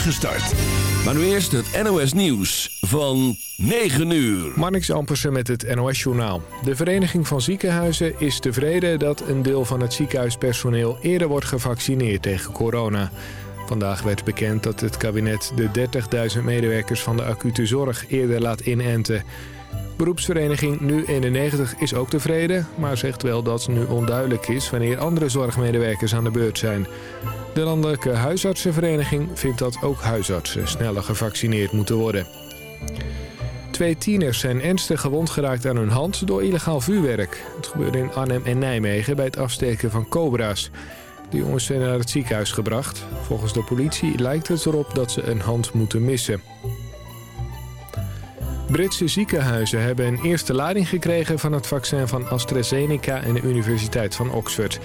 start. Maar nu eerst het NOS Nieuws van 9 uur. Marnix Ampersen met het NOS Journaal. De Vereniging van Ziekenhuizen is tevreden dat een deel van het ziekenhuispersoneel eerder wordt gevaccineerd tegen corona. Vandaag werd bekend dat het kabinet de 30.000 medewerkers van de acute zorg eerder laat inenten. Beroepsvereniging Nu91 is ook tevreden, maar zegt wel dat nu onduidelijk is wanneer andere zorgmedewerkers aan de beurt zijn. De Landelijke Huisartsenvereniging vindt dat ook huisartsen sneller gevaccineerd moeten worden. Twee tieners zijn ernstig gewond geraakt aan hun hand door illegaal vuurwerk. Het gebeurde in Arnhem en Nijmegen bij het afsteken van cobra's. De jongens zijn naar het ziekenhuis gebracht. Volgens de politie lijkt het erop dat ze een hand moeten missen. Britse ziekenhuizen hebben een eerste lading gekregen van het vaccin van AstraZeneca en de Universiteit van Oxford.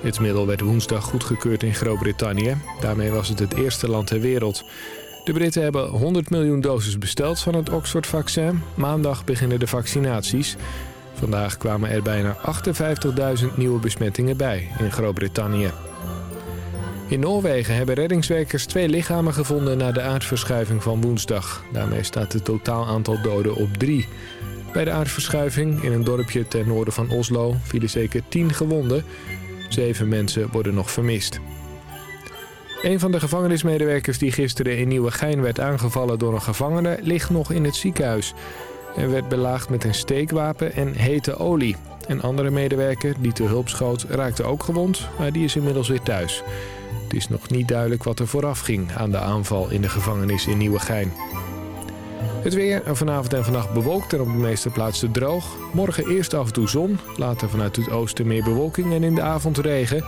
Het middel werd woensdag goedgekeurd in Groot-Brittannië. Daarmee was het het eerste land ter wereld. De Britten hebben 100 miljoen doses besteld van het Oxford-vaccin. Maandag beginnen de vaccinaties. Vandaag kwamen er bijna 58.000 nieuwe besmettingen bij in Groot-Brittannië. In Noorwegen hebben reddingswerkers twee lichamen gevonden na de aardverschuiving van woensdag. Daarmee staat het totaal aantal doden op drie. Bij de aardverschuiving in een dorpje ten noorden van Oslo vielen zeker tien gewonden. Zeven mensen worden nog vermist. Een van de gevangenismedewerkers die gisteren in Nieuwegein werd aangevallen door een gevangene ligt nog in het ziekenhuis. Er werd belaagd met een steekwapen en hete olie. Een andere medewerker die te hulp schoot raakte ook gewond, maar die is inmiddels weer thuis. Het is nog niet duidelijk wat er vooraf ging aan de aanval in de gevangenis in Nieuwegein. Het weer vanavond en vannacht bewolkt en op de meeste plaatsen droog. Morgen eerst af en toe zon, later vanuit het oosten meer bewolking en in de avond regen.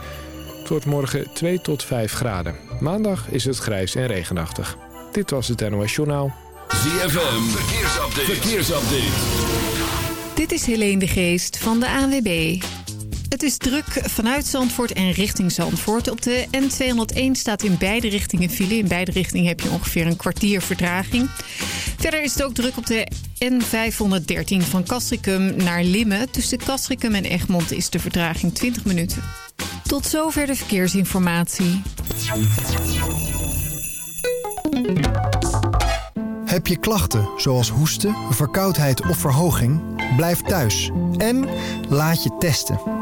Het wordt morgen 2 tot 5 graden. Maandag is het grijs en regenachtig. Dit was het NOS Journaal. ZFM, verkeersupdate. verkeersupdate. Dit is Helene de Geest van de ANWB. Het is druk vanuit Zandvoort en richting Zandvoort. Op de N201 staat in beide richtingen file. In beide richtingen heb je ongeveer een kwartier vertraging. Verder is het ook druk op de N513 van Castricum naar Limmen. Tussen Castricum en Egmond is de vertraging 20 minuten. Tot zover de verkeersinformatie. Heb je klachten zoals hoesten, verkoudheid of verhoging? Blijf thuis en laat je testen.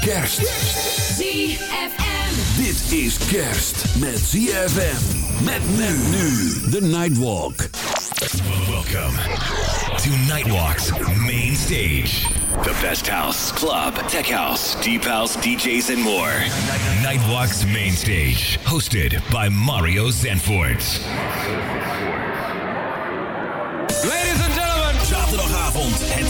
Kerst. ZFM. Dit is kerst met ZFM. Met men nu. The Nightwalk. Welcome to Nightwalk's main stage. The best house, club, tech house, deep house, DJs, and more. Nightwalk's main stage, hosted by Mario Zanfort. Ladies and gentlemen. Zaterdagavond. Het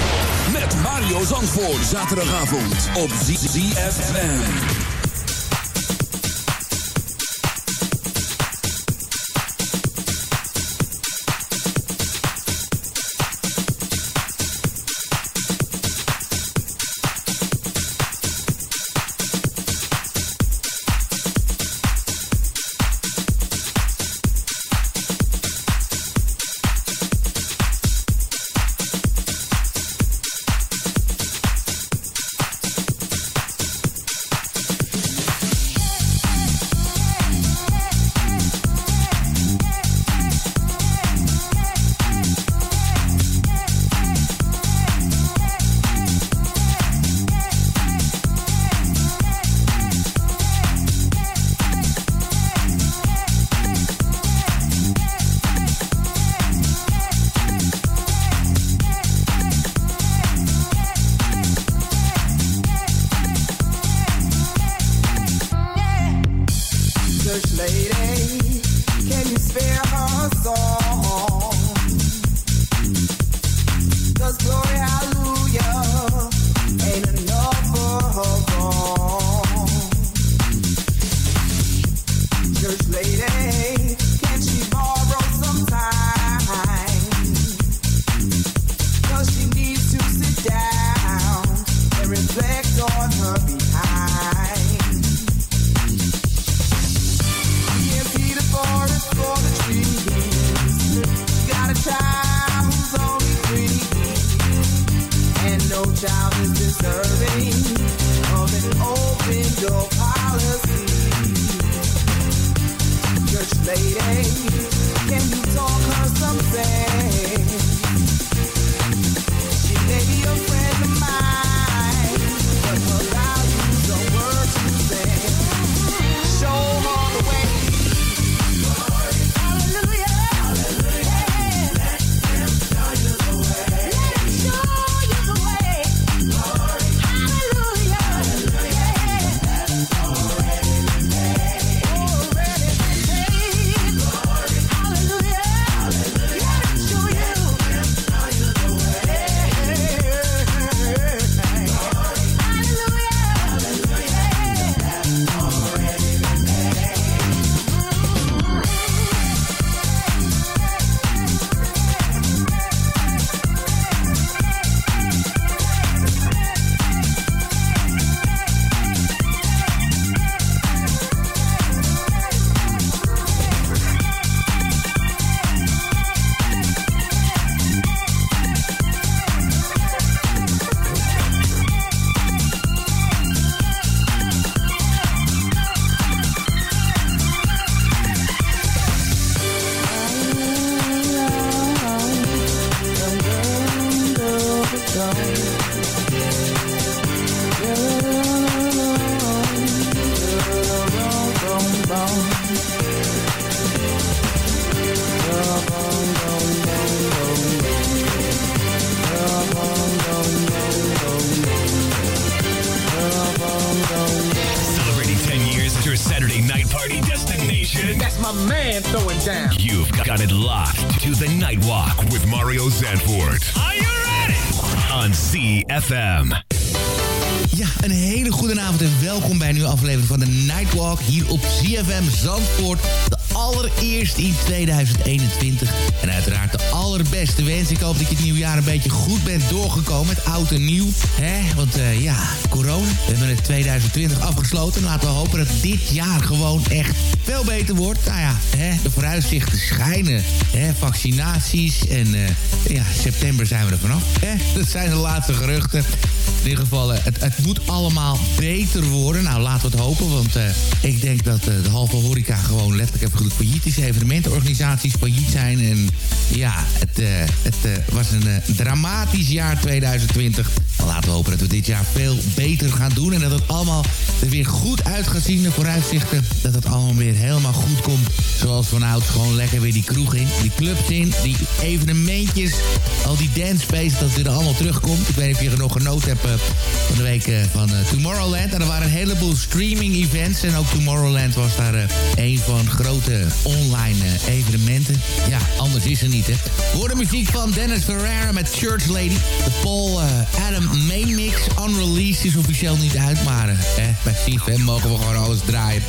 Zandvoort. Zaterdagavond op ZFM. Glory, hallelujah. In 2021. En uiteraard de allerbeste wens. Ik hoop dat je het nieuwjaar een beetje goed bent doorgekomen. Met oud en nieuw. Hè? Want uh, ja, corona. We hebben het 2020 afgesloten. Laten we hopen dat dit jaar gewoon echt veel beter wordt. Nou ja, hè? de vooruitzichten schijnen. Vaccinaties. En uh, ja, september zijn we er vanaf. Hè? Dat zijn de laatste geruchten. In ieder geval, eh, het, het moet allemaal beter worden. Nou, laten we het hopen, want uh, ik denk dat uh, de halve horeca gewoon letterlijk even goed failliet is. Evenementenorganisaties failliet zijn. En ja, het, het was een dramatisch jaar 2020. Laten we hopen dat we dit jaar veel beter gaan doen. En dat het allemaal er weer goed uit gaat zien. De vooruitzichten dat het allemaal weer helemaal goed komt. Zoals vanouds gewoon lekker weer die kroeg in. Die clubs in. Die evenementjes. Al die dance space dat weer allemaal terugkomt. Ik weet niet of je er nog genoten hebt van de week van Tomorrowland. En er waren een heleboel streaming events. En ook Tomorrowland was daar een van grote online evenementen. Ja, anders is er niet, hè. Voor de muziek van Dennis Ferreira met Church Lady. De Paul Adam Main Mix. Unreleased is officieel niet uit, maar eh, bij CFM mogen we gewoon alles draaien.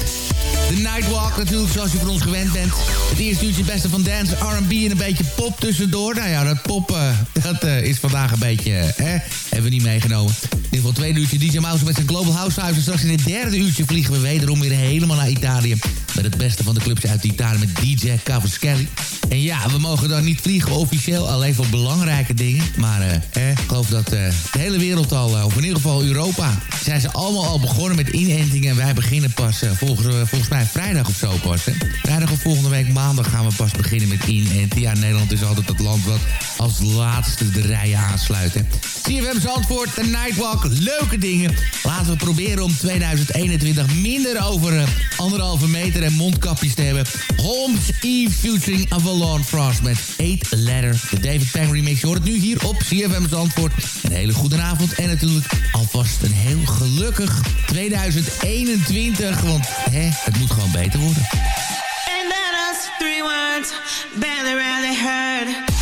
De Nightwalk natuurlijk, zoals je van ons gewend bent. Het eerste uurtje beste van dance, R&B en een beetje pop tussendoor. Nou ja, dat pop uh, dat, uh, is vandaag een beetje... Uh, hebben we niet meegenomen. In ieder geval tweede uurtje DJ Mouse met zijn Global House. En straks in het derde uurtje vliegen we wederom weer helemaal naar Italië. Met het beste van de clubs uit Italië met DJ Cavaschelli. En ja, we mogen dan niet vliegen officieel, alleen voor belangrijke dingen. Maar eh, ik geloof dat de hele wereld al, of in ieder geval Europa... zijn ze allemaal al begonnen met inentingen. En wij beginnen pas volgens, volgens mij vrijdag of zo pas. Hè? Vrijdag of volgende week maandag gaan we pas beginnen met inenten. Ja, Nederland is altijd het land wat als laatste de rijen aansluit. Hè? CFM Zandvoort, de Nightwalk, leuke dingen. Laten we proberen om 2021 minder over uh, anderhalve meter en mondkapjes te hebben. Holmes Eve featuring Avalon Frost met 8 Letter. De David Pang remix. Je hoort het nu hier op CFM Zandvoort. Een hele goede avond en natuurlijk alvast een heel gelukkig 2021. Want hè, het moet gewoon beter worden. And us three words, barely, heard.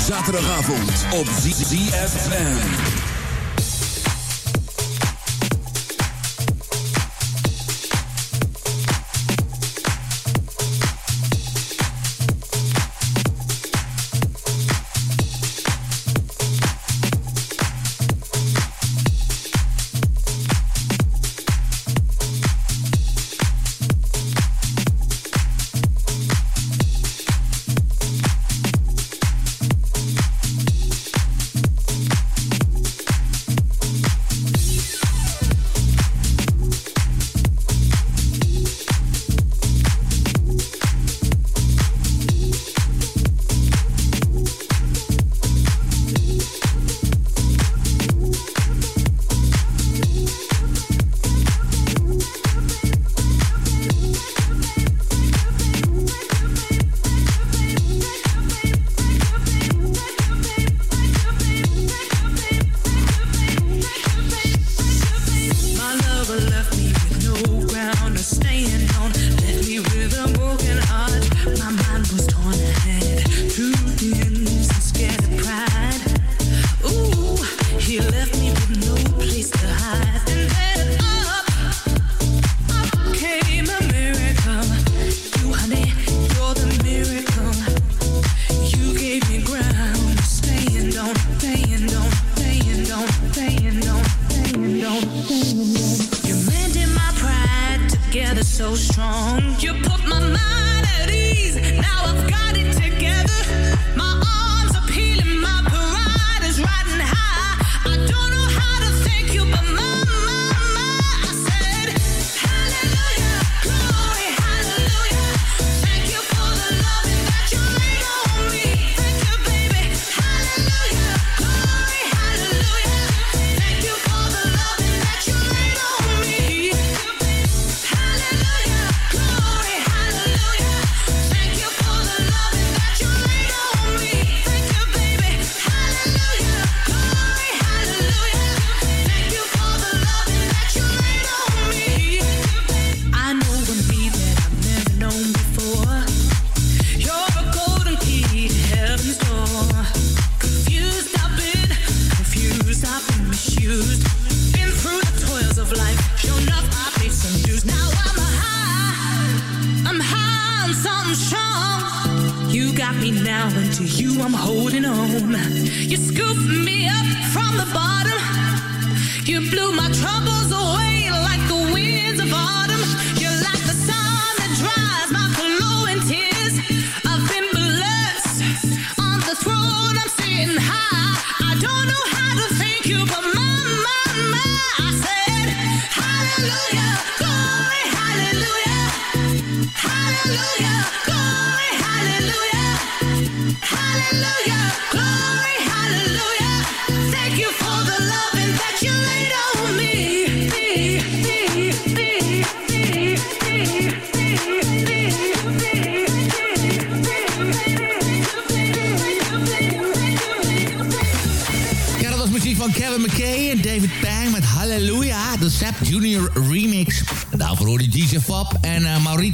Zaterdagavond op ZFM.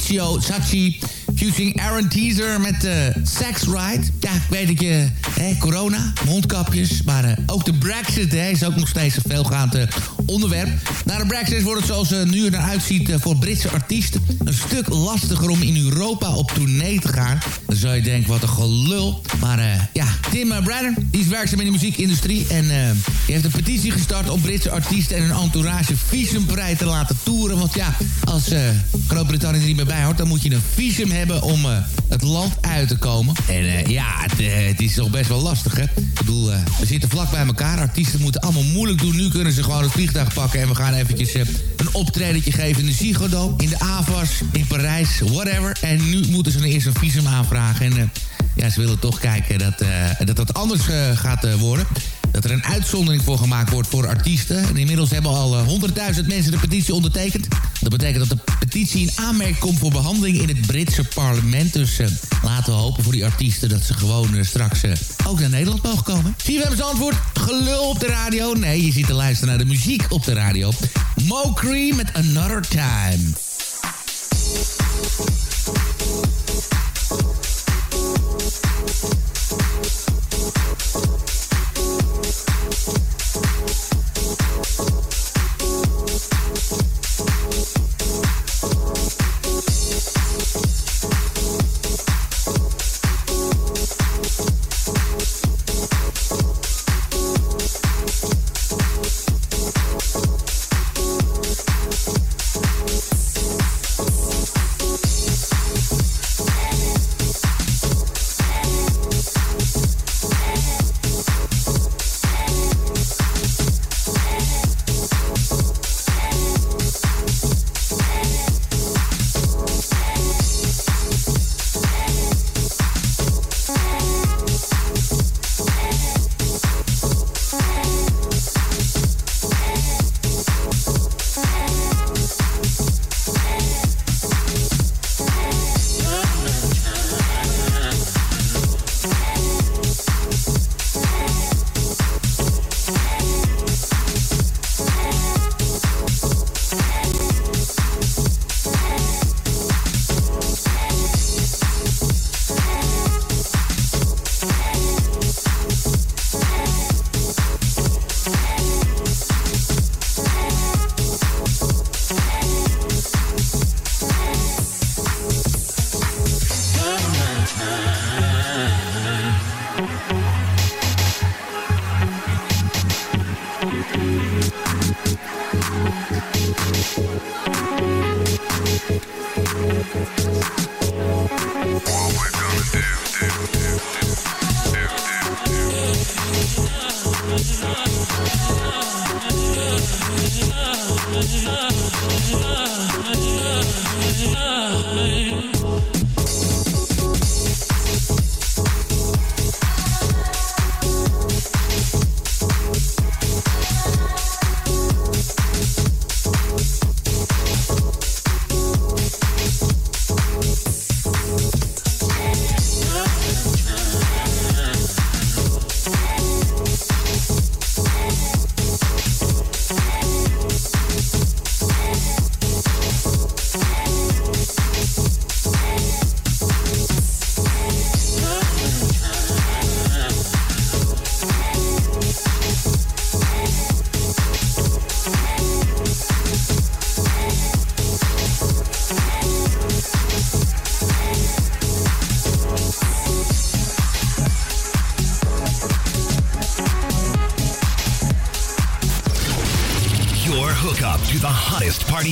Mauricio Sacchi fusing Aaron Teaser met uh, Sex Ride. Ja, ik weet dat je... Hè, corona, mondkapjes, maar uh, ook de Brexit hè, is ook nog steeds een veelgaand uh, onderwerp. Na de Brexit wordt het zoals het nu eruit ziet voor Britse artiesten... een stuk lastiger om in Europa op tournee te gaan. Dan zou je denken, wat een gelul. Maar ja, Tim Brenner, die is werkzaam in de muziekindustrie... en die heeft een petitie gestart om Britse artiesten en hun entourage visumvrij te laten toeren. Want ja, als uh, Groot-Brittannië er niet meer bij hoort... dan moet je een visum hebben om uh, het land uit te komen. En uh, ja, het, het, is toch best wel lastig, hè? Ik bedoel, we zitten vlak bij elkaar. Artiesten moeten allemaal moeilijk doen. Nu kunnen ze gewoon het vliegtuig pakken... en we gaan eventjes een optredentje geven in de Ziggo in de Avas, in Parijs, whatever. En nu moeten ze eerst een visum aanvragen. En ja, ze willen toch kijken dat dat, dat anders gaat worden dat er een uitzondering voor gemaakt wordt voor artiesten. En inmiddels hebben al 100.000 eh, mensen de petitie ondertekend. Dat betekent dat de petitie in aanmerking komt voor behandeling in het Britse parlement. Dus uh, laten we hopen voor die artiesten dat ze gewoon uh, straks ook naar Nederland mogen komen. Hebben antwoord. Gelul op de radio. Nee, je ziet te luisteren naar de muziek op de radio. Mo Cream met Another Time.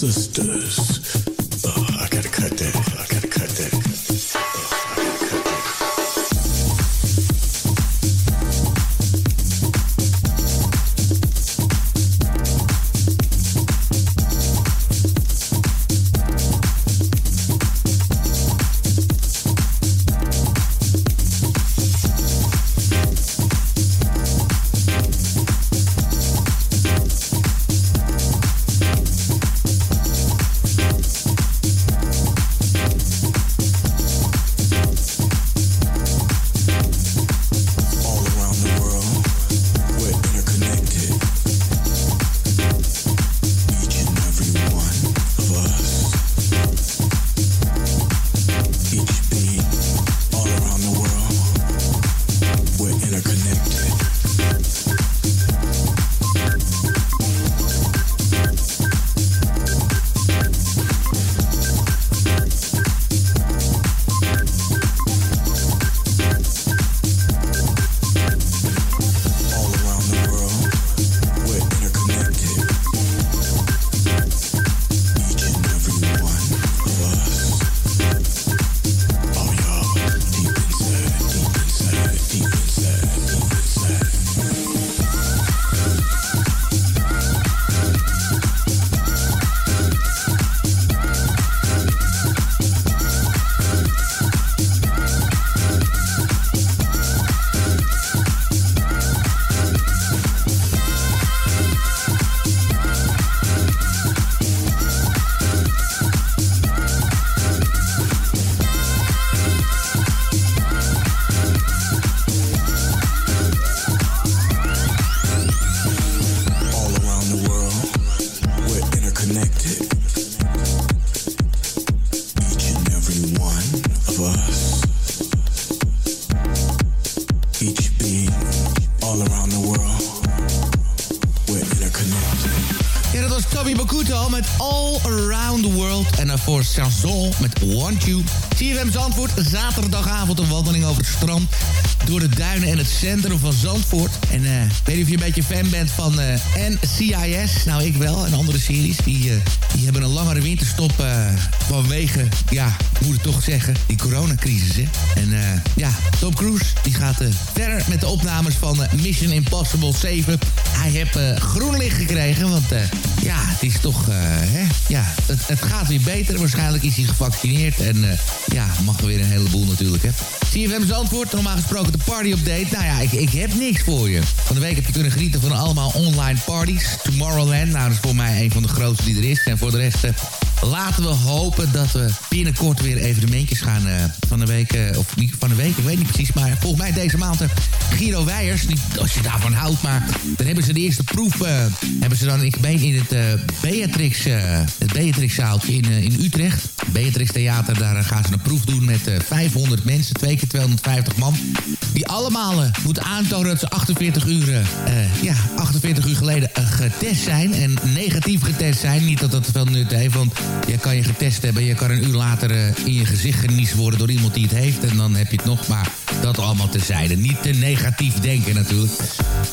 sister. Chanson met Want You. CFM Zandvoort, zaterdagavond een wandeling over het strand... door de duinen en het centrum van Zandvoort. En uh, weet je of je een beetje fan bent van uh, NCIS? Nou, ik wel. En andere series, die, uh, hebben een langere winterstop... vanwege, ja, ik moet het toch zeggen, die coronacrisis, hè. En ja, Tom Cruise, die gaat verder met de opnames van Mission Impossible 7... Hij heeft groen licht gekregen, want ja, het is toch... hè, ja, het, gaat weer beter. Waarschijnlijk is hij gevaccineerd. En uh, ja, mag er weer een heleboel natuurlijk, hè. CFM antwoord, normaal gesproken de party update. Nou ja, ik, ik heb niks voor je. Van de week heb je kunnen genieten van allemaal online parties. Tomorrowland, nou dat is voor mij een van de grootste die er is. En voor de rest... Uh, Laten we hopen dat we binnenkort weer evenementjes gaan uh, van de week. Uh, of niet van de week, ik weet niet precies. Maar volgens mij deze maand Giro Weijers. Als je daarvan houdt, maar dan hebben ze de eerste proef. hebben ze dan, ik ben in het Beatrix, het Beatrix zaaltje in, in Utrecht. Beatrix Theater, daar gaan ze een proef doen met 500 mensen. Twee keer 250 man. Die allemaal moeten aantonen dat ze 48 uur, ja, 48 uur geleden getest zijn. En negatief getest zijn. Niet dat dat veel nut heeft, want je kan je getest hebben. Je kan een uur later uh, in je gezicht geniest worden door iemand die het heeft. En dan heb je het nog. Maar dat allemaal tezijde. Niet te negatief denken natuurlijk.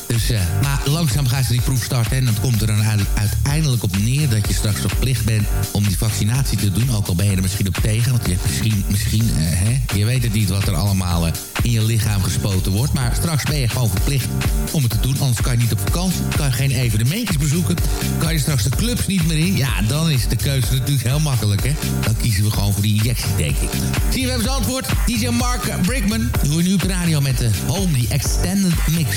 Dus, uh, maar langzaam gaan ze die proef starten. En dat komt er dan uiteindelijk op neer dat je straks verplicht bent om die vaccinatie te doen. Ook al ben je er misschien op tegen. Want je hebt misschien, misschien uh, hè, je weet het niet wat er allemaal in je lichaam gespoten wordt. Maar straks ben je gewoon verplicht om het te doen. Anders kan je niet op vakantie. Kan je geen evenementjes bezoeken. Kan je straks de clubs niet meer in. Ja, dan is de keuze natuurlijk heel makkelijk, hè. Dan kiezen we gewoon voor die injectie, denk ik. Zie we hebben antwoord. DJ Mark Brickman. Je nu op radio met de Home, Extended Mix.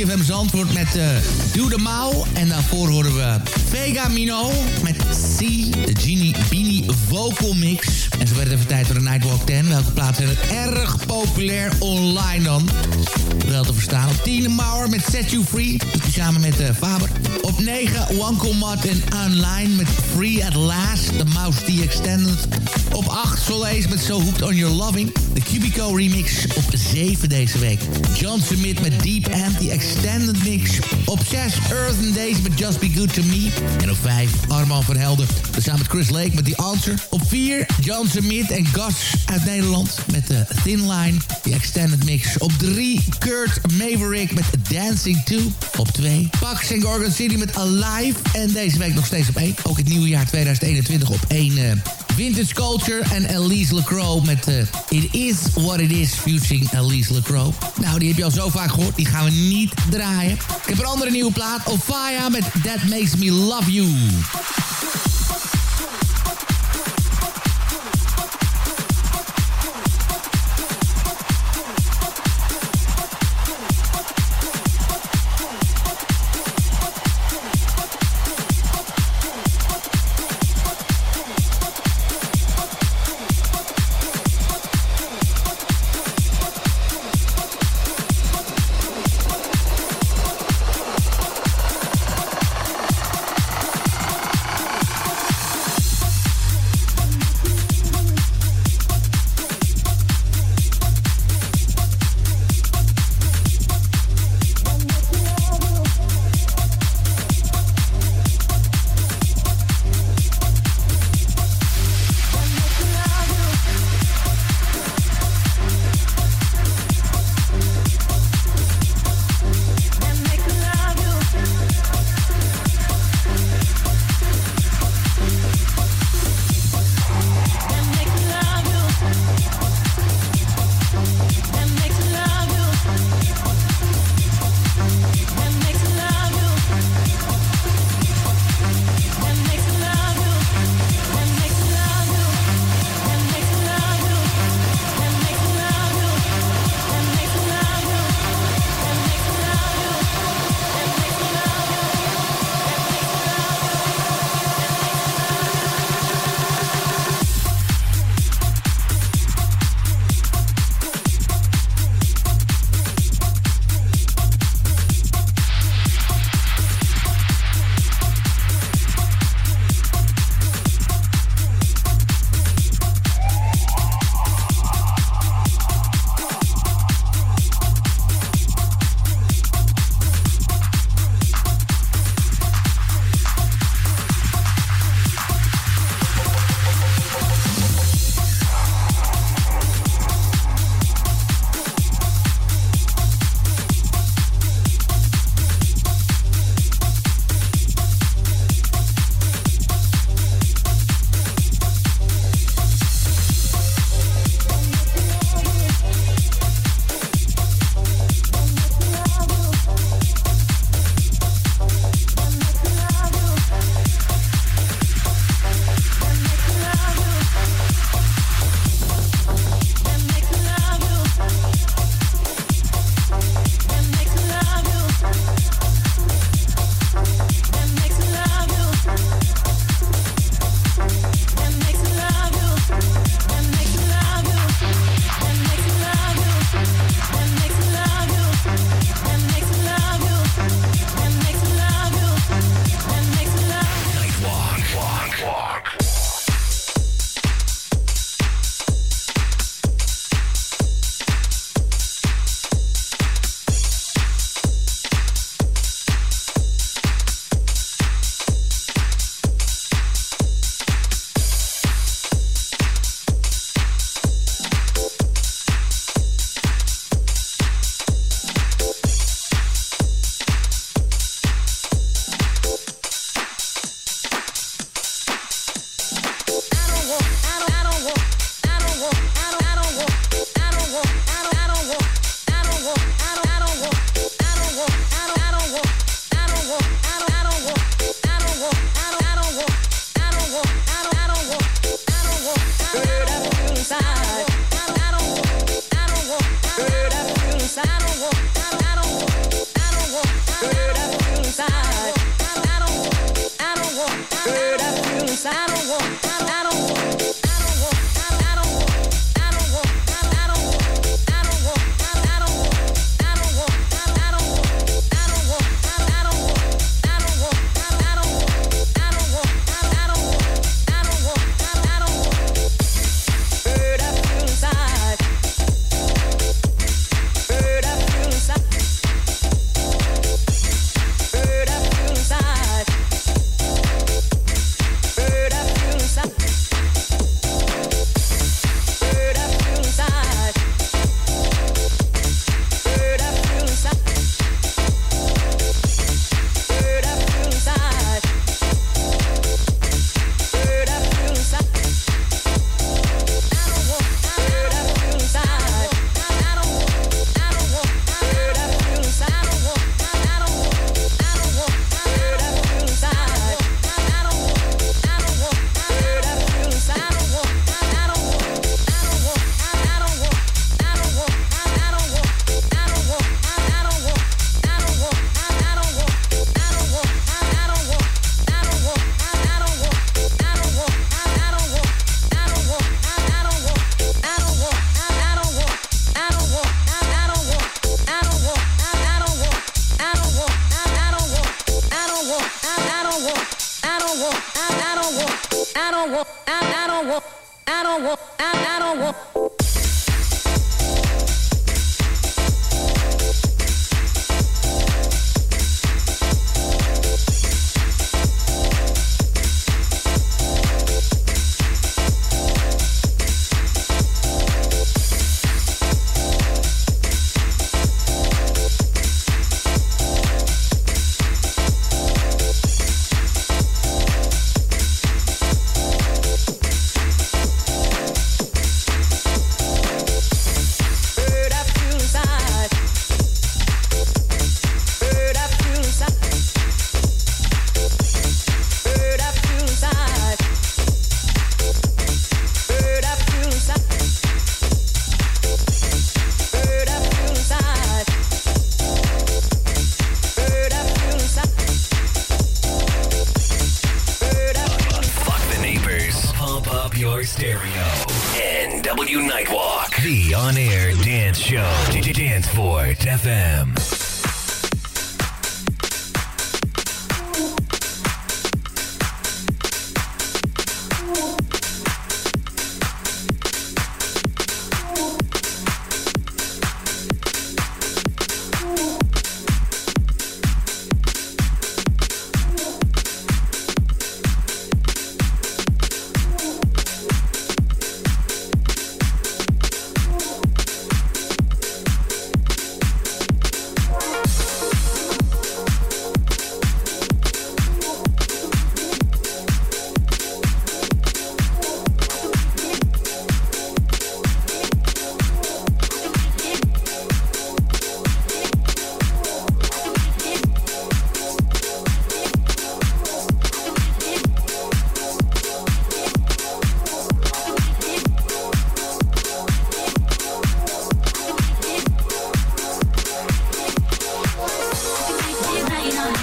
CFM Zandvoort met uh, Doe de Mouw. En daarvoor horen we Vega Mino met C, de Genie Bini Vocal Mix. En zo werd het even tijd voor de Nightwalk 10. Welke plaatsen zijn erg populair online dan? Wel te verstaan. Op 10 Mauer met Set You Free. Samen met uh, Faber. Op 9 Wanko Mat en Online met Free at Last. De Mouse D Extended. Op 8 Soleil met So Hooked on Your Loving. De Cubico remix op 7 deze week. John Smith met Deep Empty Extended Mix. Op 6 Earth and Days met Just Be Good To Me. En op 5 Arman van Helden. Samen met Chris Lake met The Answer. Op 4 John Smith en Gas uit Nederland met de Thin Line. The Extended Mix. Op 3 Kurt Maverick met Dancing 2. Op 2 Pax en Gorgon City met Alive. En deze week nog steeds op 1. Ook het nieuwe jaar 2021 op 1... Uh, Vintage Culture en Elise LeCrow met uh, It Is What It Is featuring Elise LeCrow. Nou, die heb je al zo vaak gehoord. Die gaan we niet draaien. Ik heb een andere nieuwe plaat. Ofaya met That Makes Me Love You.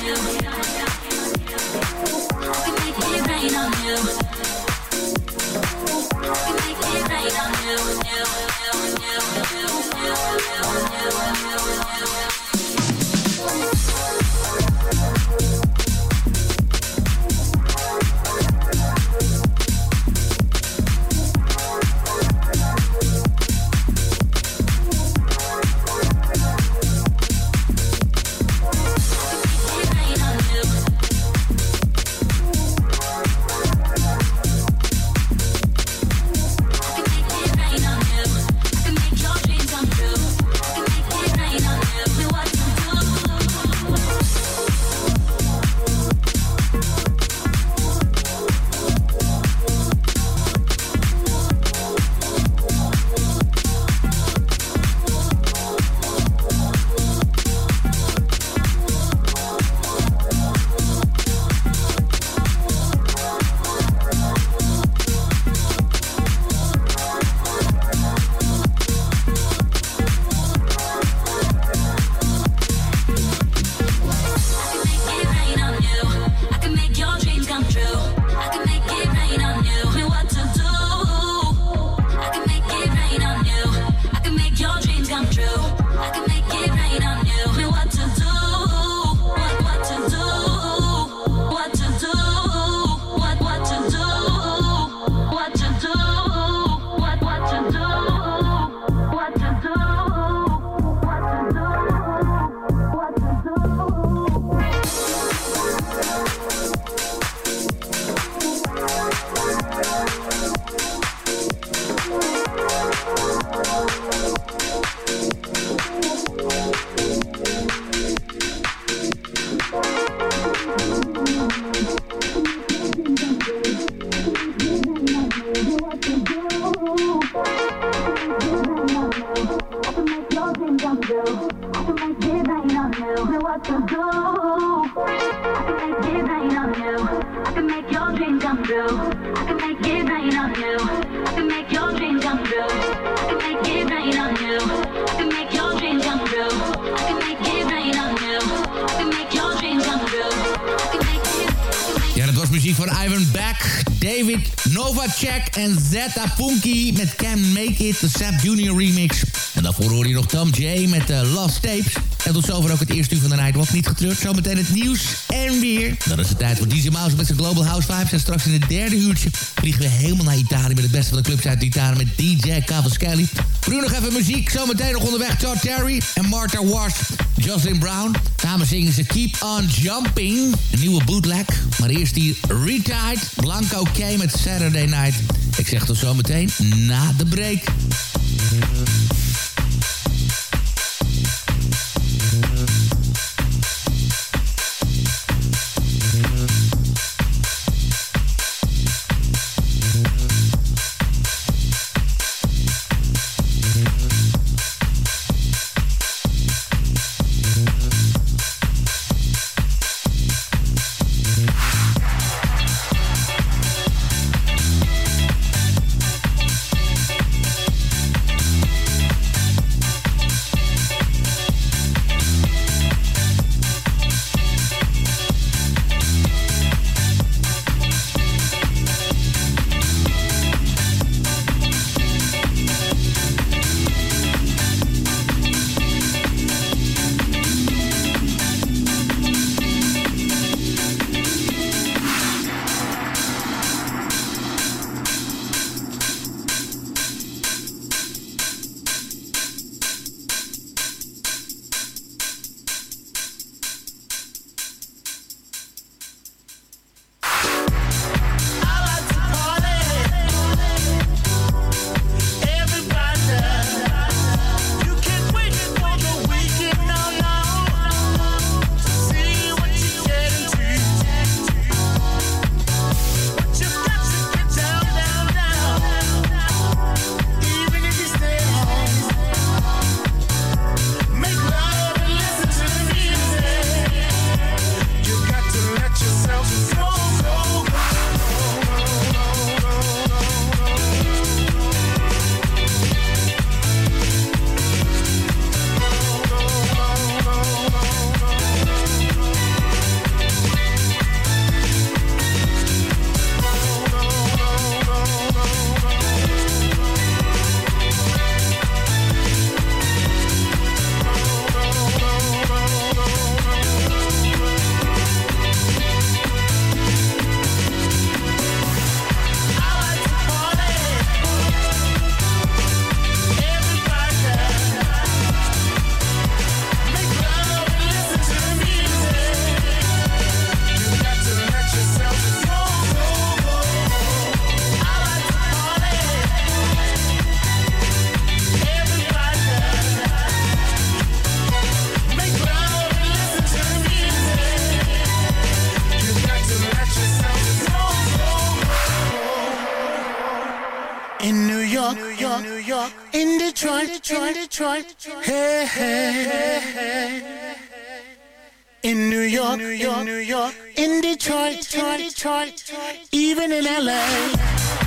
Thank Punky met Can Make It, de Sap Junior remix. En daarvoor hoor je nog Tom J met uh, Last Tapes. En tot zover ook het eerste uur van de Nightwalk. Niet getreurd, zometeen het nieuws en weer. Dan is het tijd voor DJ Mouse met zijn Global House Vibes. En straks in het derde uurtje vliegen we helemaal naar Italië... met het beste van de clubs uit Italië met DJ Cavaschelli. Nu nog even muziek, zometeen nog onderweg Todd Terry en Martha Wars. Jocelyn Brown. Samen zingen ze Keep On Jumping, een nieuwe bootleg. Maar eerst die Retired Blanco K met Saturday Night. Ik zeg tot zometeen na de break. Detroit, Detroit, Detroit, hey, hey, hey, hey. In New York, in New York, in Detroit, Detroit, Detroit, even in LA.